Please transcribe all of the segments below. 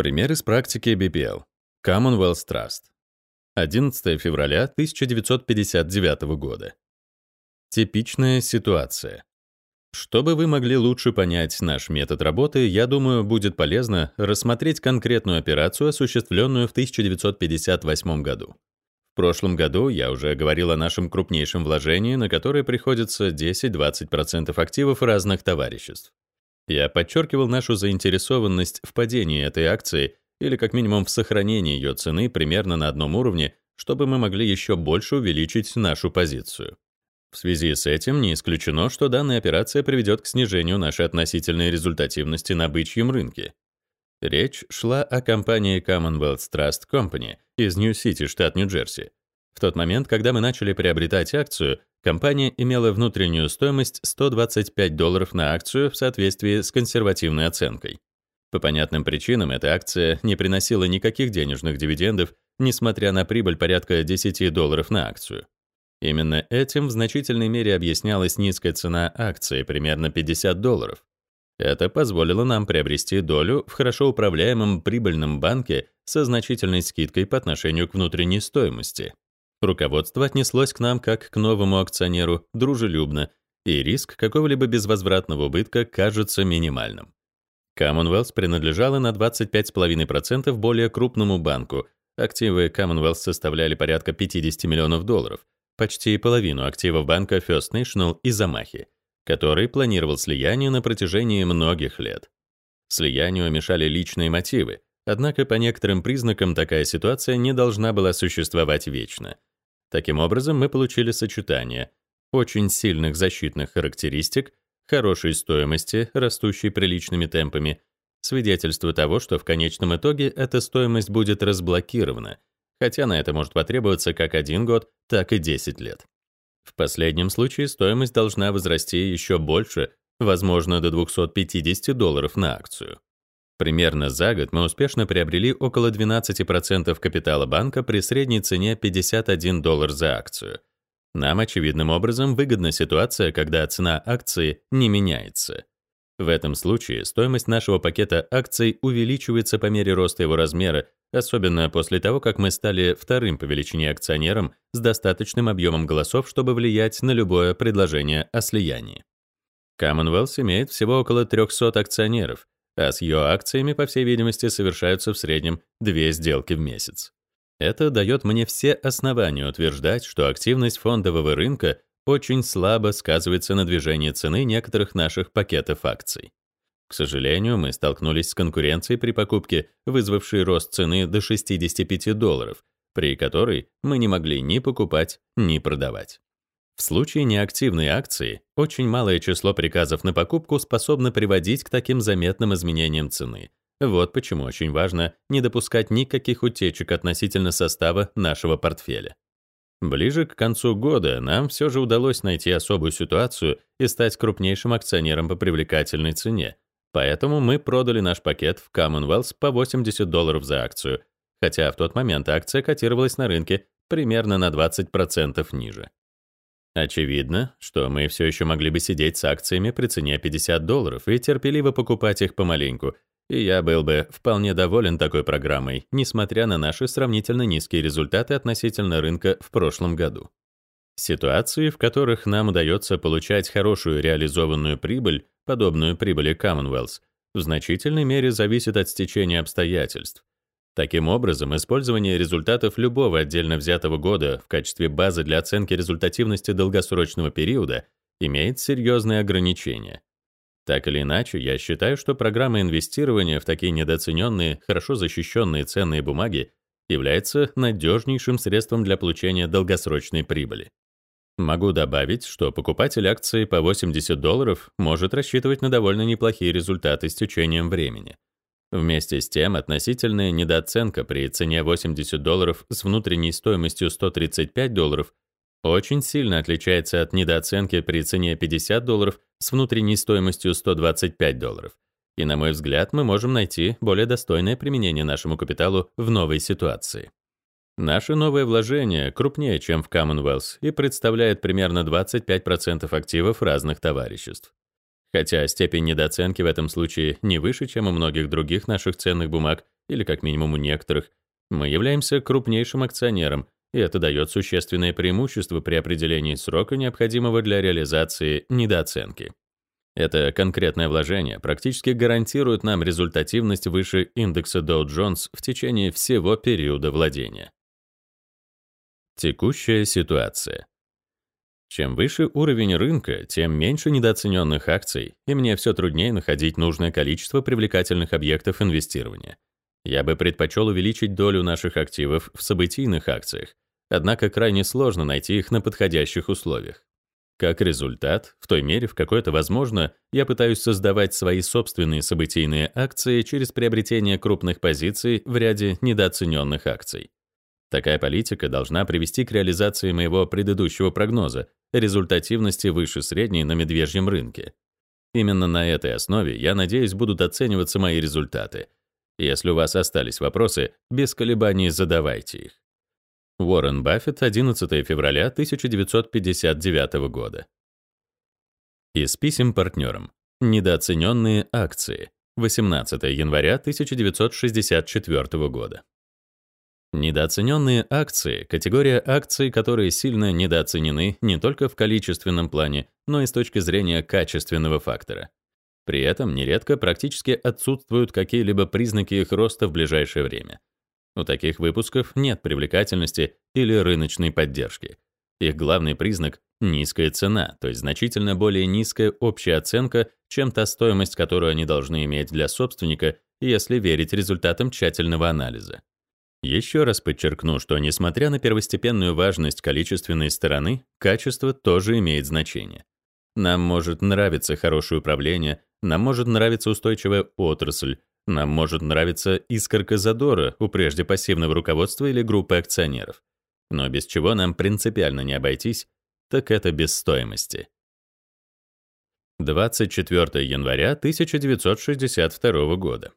Пример из практики BPL. Commonwealth Trust. 11 февраля 1959 года. Типичная ситуация. Чтобы вы могли лучше понять наш метод работы, я думаю, будет полезно рассмотреть конкретную операцию, осуществленную в 1958 году. В прошлом году я уже говорил о нашем крупнейшем вложении, на которое приходится 10-20% активов разных товариществ. Я подчеркивал нашу заинтересованность в падении этой акции или как минимум в сохранении ее цены примерно на одном уровне, чтобы мы могли еще больше увеличить нашу позицию. В связи с этим не исключено, что данная операция приведет к снижению нашей относительной результативности на бычьем рынке. Речь шла о компании Commonwealth Trust Company из Нью-Сити, штат Нью-Джерси. В тот момент, когда мы начали приобретать акцию, компания имела внутреннюю стоимость 125 долларов на акцию в соответствии с консервативной оценкой. По понятным причинам эта акция не приносила никаких денежных дивидендов, несмотря на прибыль порядка 10 долларов на акцию. Именно этим в значительной мере объяснялась низкая цена акции, примерно 50 долларов. Это позволило нам приобрести долю в хорошо управляемом прибыльном банке со значительной скидкой по отношению к внутренней стоимости. Руководство отнеслось к нам как к новому акционеру дружелюбно, и риск какого-либо безвозвратного убытка кажется минимальным. Commonwealth принадлежала на 25,5% более крупному банку. Активы Commonwealth составляли порядка 50 миллионов долларов, почти половину активов банка First National и Замахи, который планировал слияние на протяжении многих лет. Слиянию мешали личные мотивы, однако по некоторым признакам такая ситуация не должна была существовать вечно. Таким образом, мы получили сочетание очень сильных защитных характеристик, хорошей стоимости, растущей приличными темпами, свидетельство того, что в конечном итоге эта стоимость будет разблокирована — хотя на это может потребоваться как один год, так и 10 лет. В последнем случае стоимость должна возрасти еще больше, возможно, до 250 долларов на акцию. Примерно за год мы успешно приобрели около 12% капитала банка при средней цене 51 доллар за акцию. Нам очевидным образом выгодна ситуация, когда цена акции не меняется. В этом случае стоимость нашего пакета акций увеличивается по мере роста его размера особенно после того, как мы стали вторым по величине акционером с достаточным объемом голосов, чтобы влиять на любое предложение о слиянии. Commonwealth имеет всего около 300 акционеров, а с ее акциями, по всей видимости, совершаются в среднем две сделки в месяц. Это дает мне все основания утверждать, что активность фондового рынка очень слабо сказывается на движении цены некоторых наших пакетов акций. К сожалению, мы столкнулись с конкуренцией при покупке, вызвавшей рост цены до 65 долларов, при которой мы не могли ни покупать, ни продавать. В случае неактивной акции очень малое число приказов на покупку способно приводить к таким заметным изменениям цены. Вот почему очень важно не допускать никаких утечек относительно состава нашего портфеля. Ближе к концу года нам все же удалось найти особую ситуацию и стать крупнейшим акционером по привлекательной цене, Поэтому мы продали наш пакет в Commonwealth по 80 долларов за акцию, хотя в тот момент акция котировалась на рынке примерно на 20% ниже. Очевидно, что мы все еще могли бы сидеть с акциями при цене 50 долларов и терпеливо покупать их помаленьку, и я был бы вполне доволен такой программой, несмотря на наши сравнительно низкие результаты относительно рынка в прошлом году. Ситуации, в которых нам удается получать хорошую реализованную прибыль, подобную прибыли Commonwealth, в значительной мере зависит от стечения обстоятельств. Таким образом, использование результатов любого отдельно взятого года в качестве базы для оценки результативности долгосрочного периода имеет серьезные ограничения. Так или иначе, я считаю, что программа инвестирования в такие недооцененные, хорошо защищенные ценные бумаги является надежнейшим средством для получения долгосрочной прибыли. Могу добавить, что покупатель акции по 80 долларов может рассчитывать на довольно неплохие результаты с течением времени. Вместе с тем, относительная недооценка при цене 80 долларов с внутренней стоимостью 135 долларов очень сильно отличается от недооценки при цене 50 долларов с внутренней стоимостью 125 долларов. И, на мой взгляд, мы можем найти более достойное применение нашему капиталу в новой ситуации. Наше новое вложение крупнее, чем в Commonwealth, и представляет примерно 25% активов разных товариществ. Хотя степень недооценки в этом случае не выше, чем у многих других наших ценных бумаг, или как минимум у некоторых, мы являемся крупнейшим акционером, и это дает существенное преимущество при определении срока, необходимого для реализации недооценки. Это конкретное вложение практически гарантирует нам результативность выше индекса Dow Jones в течение всего периода владения. Текущая ситуация. Чем выше уровень рынка, тем меньше недооцененных акций, и мне все труднее находить нужное количество привлекательных объектов инвестирования. Я бы предпочел увеличить долю наших активов в событийных акциях, однако крайне сложно найти их на подходящих условиях. Как результат, в той мере, в какой это возможно, я пытаюсь создавать свои собственные событийные акции через приобретение крупных позиций в ряде недооцененных акций. Такая политика должна привести к реализации моего предыдущего прогноза результативности выше средней на медвежьем рынке. Именно на этой основе, я надеюсь, будут оцениваться мои результаты. Если у вас остались вопросы, без колебаний задавайте их. Уоррен Баффет, 11 февраля 1959 года. Из писем партнерам. Недооцененные акции. 18 января 1964 года. Недооцененные акции — категория акций, которые сильно недооценены не только в количественном плане, но и с точки зрения качественного фактора. При этом нередко практически отсутствуют какие-либо признаки их роста в ближайшее время. У таких выпусков нет привлекательности или рыночной поддержки. Их главный признак — низкая цена, то есть значительно более низкая общая оценка, чем та стоимость, которую они должны иметь для собственника, если верить результатам тщательного анализа. Еще раз подчеркну, что несмотря на первостепенную важность количественной стороны, качество тоже имеет значение. Нам может нравиться хорошее управление, нам может нравиться устойчивая отрасль, нам может нравиться искорка задора у прежде пассивного руководства или группы акционеров. Но без чего нам принципиально не обойтись, так это без стоимости. 24 января 1962 года.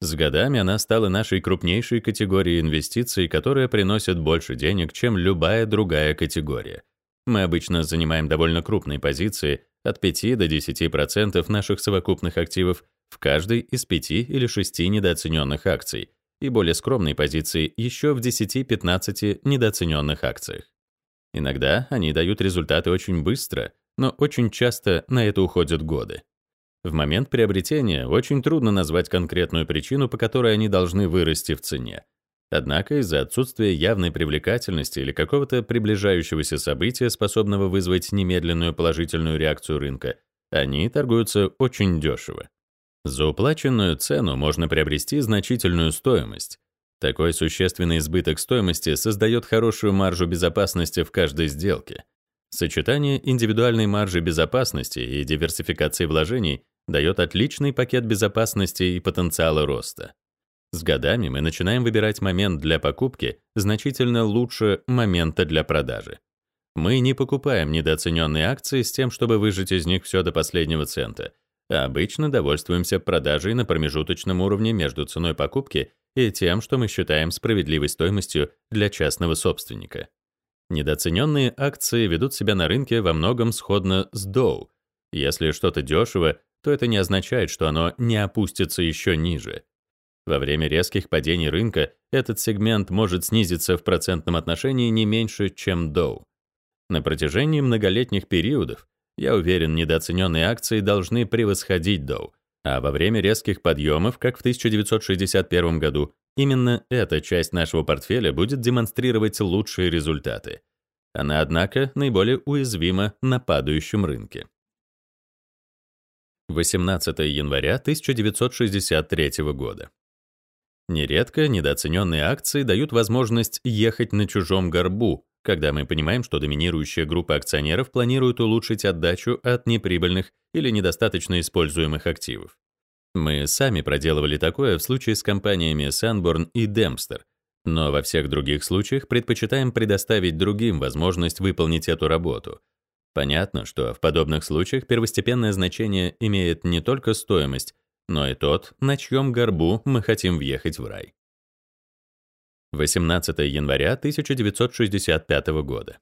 С годами она стала нашей крупнейшей категорией инвестиций, которая приносит больше денег, чем любая другая категория. Мы обычно занимаем довольно крупные позиции, от 5 до 10% наших совокупных активов в каждой из 5 или 6 недооцененных акций и более скромные позиции еще в 10-15 недооцененных акциях. Иногда они дают результаты очень быстро, но очень часто на это уходят годы. В момент приобретения очень трудно назвать конкретную причину, по которой они должны вырасти в цене. Однако из-за отсутствия явной привлекательности или какого-то приближающегося события, способного вызвать немедленную положительную реакцию рынка, они торгуются очень дешево. За уплаченную цену можно приобрести значительную стоимость. Такой существенный избыток стоимости создает хорошую маржу безопасности в каждой сделке. Сочетание индивидуальной маржи безопасности и диверсификации вложений дает отличный пакет безопасности и потенциала роста. С годами мы начинаем выбирать момент для покупки значительно лучше момента для продажи. Мы не покупаем недооцененные акции с тем, чтобы выжать из них все до последнего цента, а обычно довольствуемся продажей на промежуточном уровне между ценой покупки и тем, что мы считаем справедливой стоимостью для частного собственника. Недооцененные акции ведут себя на рынке во многом сходно с Dow. Если что-то дешево, то это не означает, что оно не опустится еще ниже. Во время резких падений рынка этот сегмент может снизиться в процентном отношении не меньше, чем Dow. На протяжении многолетних периодов, я уверен, недооцененные акции должны превосходить Dow, а во время резких подъемов, как в 1961 году, именно эта часть нашего портфеля будет демонстрировать лучшие результаты. Она, однако, наиболее уязвима на падающем рынке. 18 января 1963 года. Нередко недооцененные акции дают возможность ехать на чужом горбу, когда мы понимаем, что доминирующая группа акционеров планирует улучшить отдачу от неприбыльных или недостаточно используемых активов. Мы сами проделывали такое в случае с компаниями Sanborn и Dempster, но во всех других случаях предпочитаем предоставить другим возможность выполнить эту работу — Понятно, что в подобных случаях первостепенное значение имеет не только стоимость, но и тот, на чьем горбу мы хотим въехать в рай. 18 января 1965 года.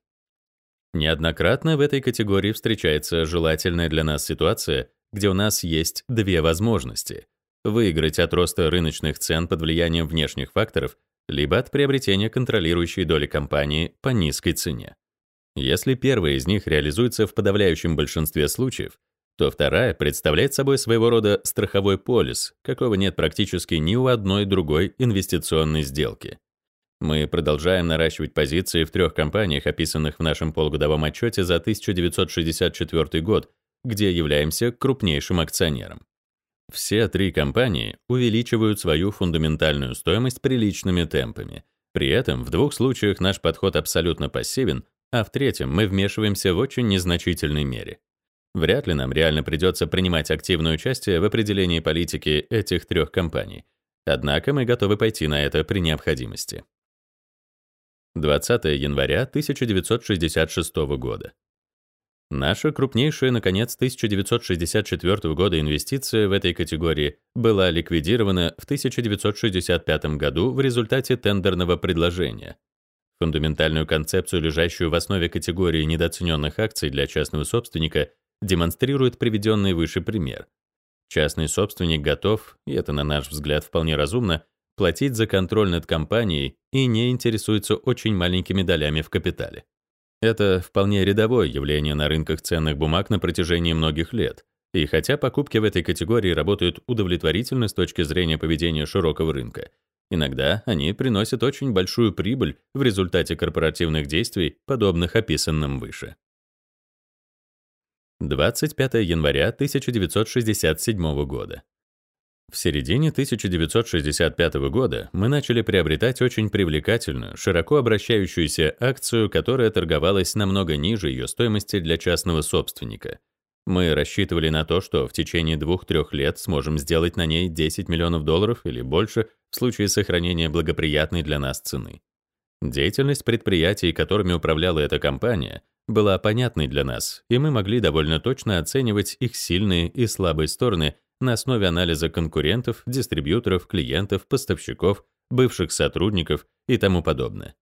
Неоднократно в этой категории встречается желательная для нас ситуация, где у нас есть две возможности выиграть от роста рыночных цен под влиянием внешних факторов, либо от приобретения контролирующей доли компании по низкой цене. Если первая из них реализуется в подавляющем большинстве случаев, то вторая представляет собой своего рода страховой полис, какого нет практически ни у одной другой инвестиционной сделки. Мы продолжаем наращивать позиции в трех компаниях, описанных в нашем полугодовом отчете за 1964 год, где являемся крупнейшим акционером. Все три компании увеличивают свою фундаментальную стоимость приличными темпами. При этом в двух случаях наш подход абсолютно пассивен, а в третьем мы вмешиваемся в очень незначительной мере. Вряд ли нам реально придется принимать активное участие в определении политики этих трех компаний. Однако мы готовы пойти на это при необходимости. 20 января 1966 года. Наша крупнейшая, наконец, 1964 года инвестиция в этой категории была ликвидирована в 1965 году в результате тендерного предложения. Фундаментальную концепцию, лежащую в основе категории недооцененных акций для частного собственника, демонстрирует приведенный выше пример. Частный собственник готов, и это, на наш взгляд, вполне разумно, платить за контроль над компанией и не интересуется очень маленькими долями в капитале. Это вполне рядовое явление на рынках ценных бумаг на протяжении многих лет. И хотя покупки в этой категории работают удовлетворительно с точки зрения поведения широкого рынка, иногда они приносят очень большую прибыль в результате корпоративных действий, подобных описанным выше. 25 января 1967 года. В середине 1965 года мы начали приобретать очень привлекательную, широко обращающуюся акцию, которая торговалась намного ниже ее стоимости для частного собственника. Мы рассчитывали на то, что в течение двух-трех лет сможем сделать на ней 10 миллионов долларов или больше в случае сохранения благоприятной для нас цены. Деятельность предприятий, которыми управляла эта компания, была понятной для нас, и мы могли довольно точно оценивать их сильные и слабые стороны на основе анализа конкурентов, дистрибьюторов, клиентов, поставщиков, бывших сотрудников и тому подобное.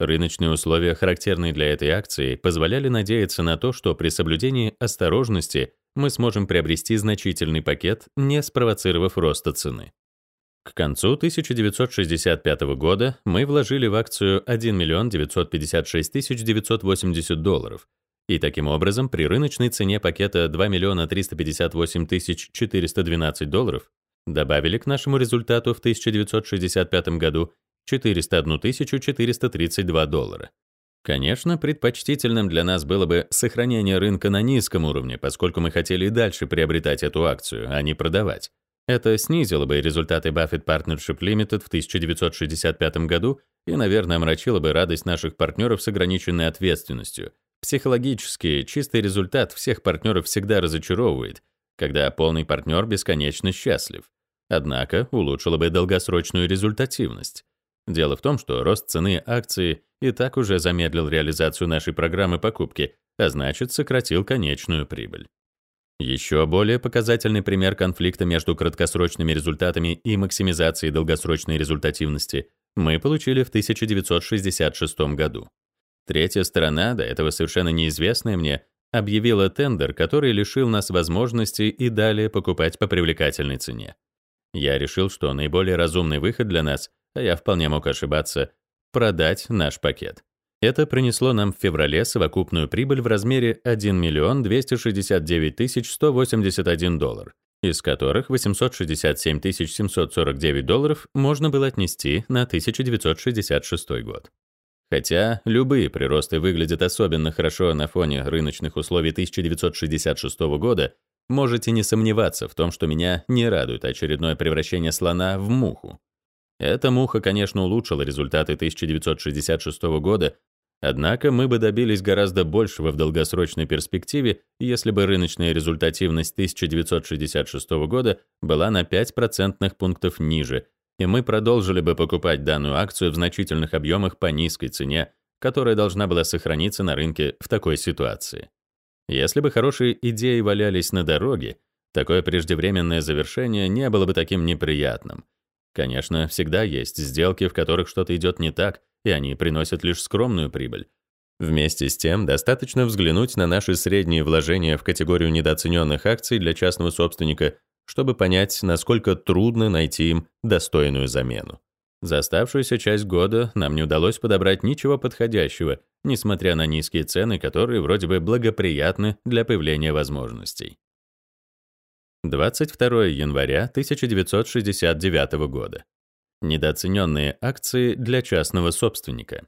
Рыночные условия, характерные для этой акции, позволяли надеяться на то, что при соблюдении осторожности мы сможем приобрести значительный пакет, не спровоцировав роста цены. К концу 1965 года мы вложили в акцию 1 миллион 956 980 долларов, и таким образом при рыночной цене пакета 2 миллиона 358 412 долларов добавили к нашему результату в 1965 году 401 432 доллара. Конечно, предпочтительным для нас было бы сохранение рынка на низком уровне, поскольку мы хотели и дальше приобретать эту акцию, а не продавать. Это снизило бы результаты Buffett Partnership Limited в 1965 году и, наверное, омрачило бы радость наших партнеров с ограниченной ответственностью. Психологически, чистый результат всех партнеров всегда разочаровывает, когда полный партнер бесконечно счастлив. Однако улучшило бы долгосрочную результативность. Дело в том, что рост цены акции и так уже замедлил реализацию нашей программы покупки, а значит, сократил конечную прибыль. Еще более показательный пример конфликта между краткосрочными результатами и максимизацией долгосрочной результативности мы получили в 1966 году. Третья сторона, до этого совершенно неизвестная мне, объявила тендер, который лишил нас возможности и далее покупать по привлекательной цене. Я решил, что наиболее разумный выход для нас, а я вполне мог ошибаться, продать наш пакет. Это принесло нам в феврале совокупную прибыль в размере 1 миллион 269 181 доллар, из которых 867 749 долларов можно было отнести на 1966 год. Хотя любые приросты выглядят особенно хорошо на фоне рыночных условий 1966 года, можете не сомневаться в том, что меня не радует очередное превращение слона в муху. Эта муха, конечно, улучшила результаты 1966 года, Однако мы бы добились гораздо большего в долгосрочной перспективе, если бы рыночная результативность 1966 года была на 5 процентных пунктов ниже, и мы продолжили бы покупать данную акцию в значительных объемах по низкой цене, которая должна была сохраниться на рынке в такой ситуации. Если бы хорошие идеи валялись на дороге, такое преждевременное завершение не было бы таким неприятным. Конечно, всегда есть сделки, в которых что-то идет не так, и они приносят лишь скромную прибыль. Вместе с тем, достаточно взглянуть на наши средние вложения в категорию недооцененных акций для частного собственника, чтобы понять, насколько трудно найти им достойную замену. За оставшуюся часть года нам не удалось подобрать ничего подходящего, несмотря на низкие цены, которые вроде бы благоприятны для появления возможностей. 22 января 1969 года. Недооцененные акции для частного собственника.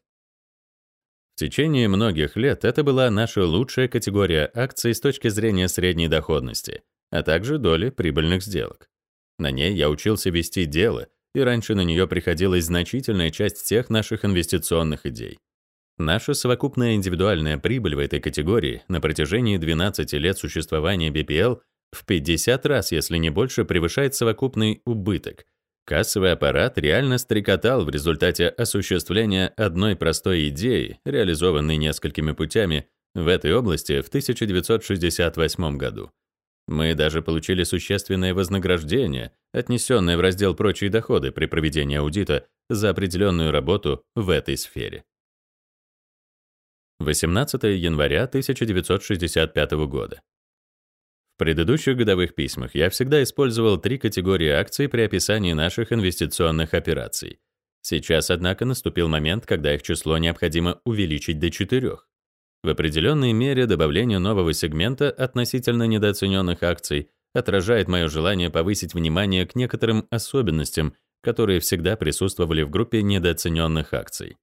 В течение многих лет это была наша лучшая категория акций с точки зрения средней доходности, а также доли прибыльных сделок. На ней я учился вести дело, и раньше на нее приходилась значительная часть всех наших инвестиционных идей. Наша совокупная индивидуальная прибыль в этой категории на протяжении 12 лет существования BPL в 50 раз, если не больше, превышает совокупный убыток — Кассовый аппарат реально стрекотал в результате осуществления одной простой идеи, реализованной несколькими путями, в этой области в 1968 году. Мы даже получили существенное вознаграждение, отнесенное в раздел «Прочие доходы» при проведении аудита за определенную работу в этой сфере. 18 января 1965 года. В предыдущих годовых письмах я всегда использовал три категории акций при описании наших инвестиционных операций. Сейчас, однако, наступил момент, когда их число необходимо увеличить до четырех. В определенной мере добавление нового сегмента относительно недооцененных акций отражает мое желание повысить внимание к некоторым особенностям, которые всегда присутствовали в группе недооцененных акций.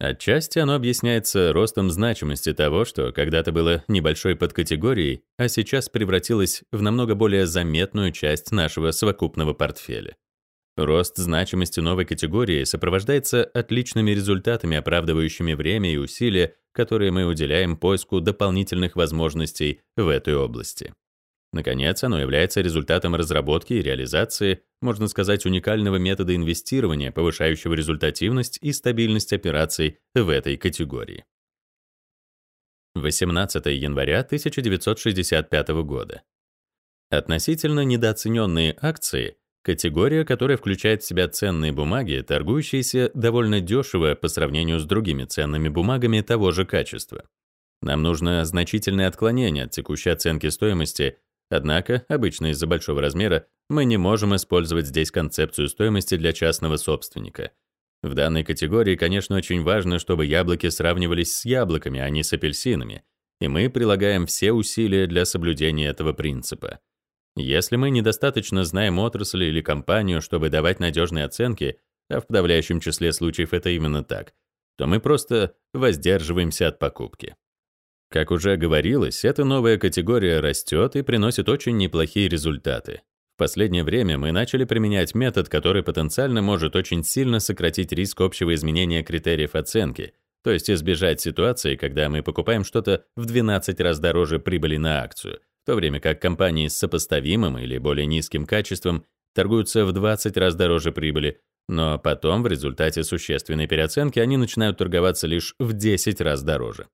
Отчасти оно объясняется ростом значимости того, что когда-то было небольшой подкатегорией, а сейчас превратилось в намного более заметную часть нашего совокупного портфеля. Рост значимости новой категории сопровождается отличными результатами, оправдывающими время и усилия, которые мы уделяем поиску дополнительных возможностей в этой области. Наконец, оно является результатом разработки и реализации, можно сказать, уникального метода инвестирования, повышающего результативность и стабильность операций в этой категории. 18 января 1965 года. Относительно недооцененные акции — категория, которая включает в себя ценные бумаги, торгующиеся довольно дешево по сравнению с другими ценными бумагами того же качества. Нам нужно значительное отклонение от текущей оценки стоимости Однако, обычно из-за большого размера, мы не можем использовать здесь концепцию стоимости для частного собственника. В данной категории, конечно, очень важно, чтобы яблоки сравнивались с яблоками, а не с апельсинами, и мы прилагаем все усилия для соблюдения этого принципа. Если мы недостаточно знаем отрасль или компанию, чтобы давать надежные оценки, а в подавляющем числе случаев это именно так, то мы просто воздерживаемся от покупки. Как уже говорилось, эта новая категория растет и приносит очень неплохие результаты. В последнее время мы начали применять метод, который потенциально может очень сильно сократить риск общего изменения критериев оценки, то есть избежать ситуации, когда мы покупаем что-то в 12 раз дороже прибыли на акцию, в то время как компании с сопоставимым или более низким качеством торгуются в 20 раз дороже прибыли, но потом в результате существенной переоценки они начинают торговаться лишь в 10 раз дороже.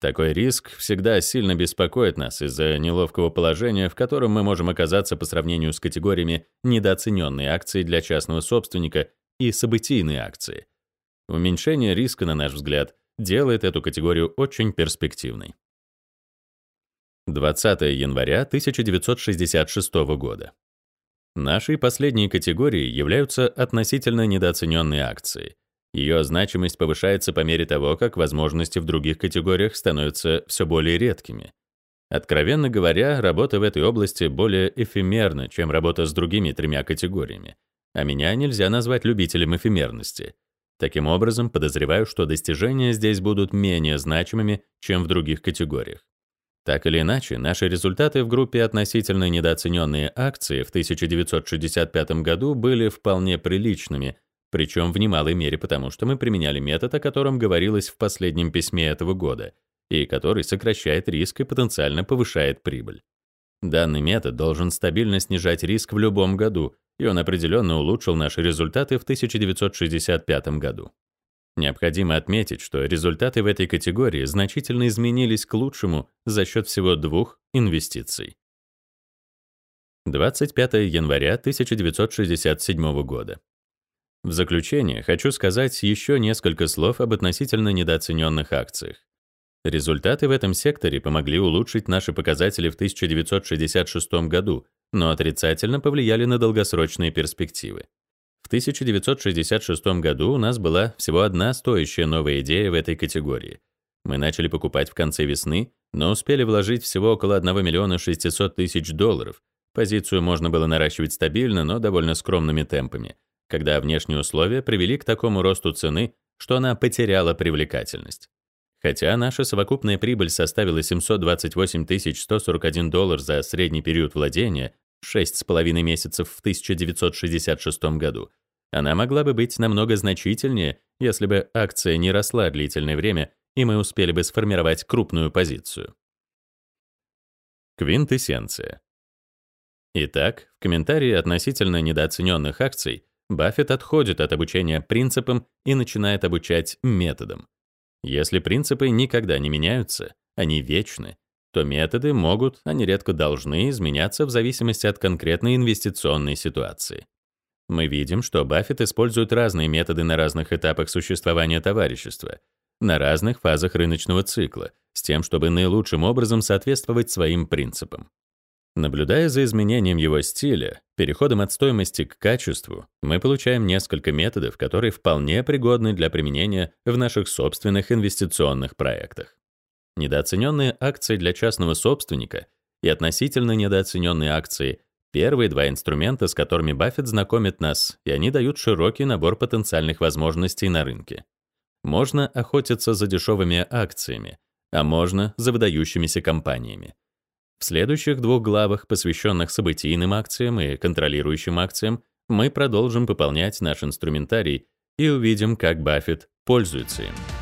Такой риск всегда сильно беспокоит нас из-за неловкого положения, в котором мы можем оказаться по сравнению с категориями недооцененные акции для частного собственника и событийные акции. Уменьшение риска, на наш взгляд, делает эту категорию очень перспективной. 20 января 1966 года. Нашей последней категорией являются относительно недооцененные акции — ее значимость повышается по мере того, как возможности в других категориях становятся все более редкими. Откровенно говоря, работа в этой области более эфемерна, чем работа с другими тремя категориями, а меня нельзя назвать любителем эфемерности. Таким образом, подозреваю, что достижения здесь будут менее значимыми, чем в других категориях. Так или иначе, наши результаты в группе относительно недооцененные акции в 1965 году были вполне приличными — причем в немалой мере потому, что мы применяли метод, о котором говорилось в последнем письме этого года, и который сокращает риск и потенциально повышает прибыль. Данный метод должен стабильно снижать риск в любом году, и он определенно улучшил наши результаты в 1965 году. Необходимо отметить, что результаты в этой категории значительно изменились к лучшему за счет всего двух инвестиций. 25 января 1967 года. В заключение хочу сказать еще несколько слов об относительно недооцененных акциях. Результаты в этом секторе помогли улучшить наши показатели в 1966 году, но отрицательно повлияли на долгосрочные перспективы. В 1966 году у нас была всего одна стоящая новая идея в этой категории. Мы начали покупать в конце весны, но успели вложить всего около 1 миллиона 600 тысяч долларов. Позицию можно было наращивать стабильно, но довольно скромными темпами, когда внешние условия привели к такому росту цены, что она потеряла привлекательность. Хотя наша совокупная прибыль составила 728 141 доллар за средний период владения, 6,5 месяцев в 1966 году, она могла бы быть намного значительнее, если бы акция не росла длительное время, и мы успели бы сформировать крупную позицию. Квинтэссенция. Итак, в комментарии относительно недооцененных акций Баффет отходит от обучения принципам и начинает обучать методам. Если принципы никогда не меняются, они вечны, то методы могут, а нередко должны изменяться в зависимости от конкретной инвестиционной ситуации. Мы видим, что Баффет использует разные методы на разных этапах существования товарищества, на разных фазах рыночного цикла, с тем, чтобы наилучшим образом соответствовать своим принципам. Наблюдая за изменением его стиля, переходом от стоимости к качеству, мы получаем несколько методов, которые вполне пригодны для применения в наших собственных инвестиционных проектах. Недооцененные акции для частного собственника и относительно недооцененные акции — первые два инструмента, с которыми Баффет знакомит нас, и они дают широкий набор потенциальных возможностей на рынке. Можно охотиться за дешевыми акциями, а можно за выдающимися компаниями. В следующих двух главах, посвященных событийным акциям и контролирующим акциям, мы продолжим пополнять наш инструментарий и увидим, как Баффет пользуется им.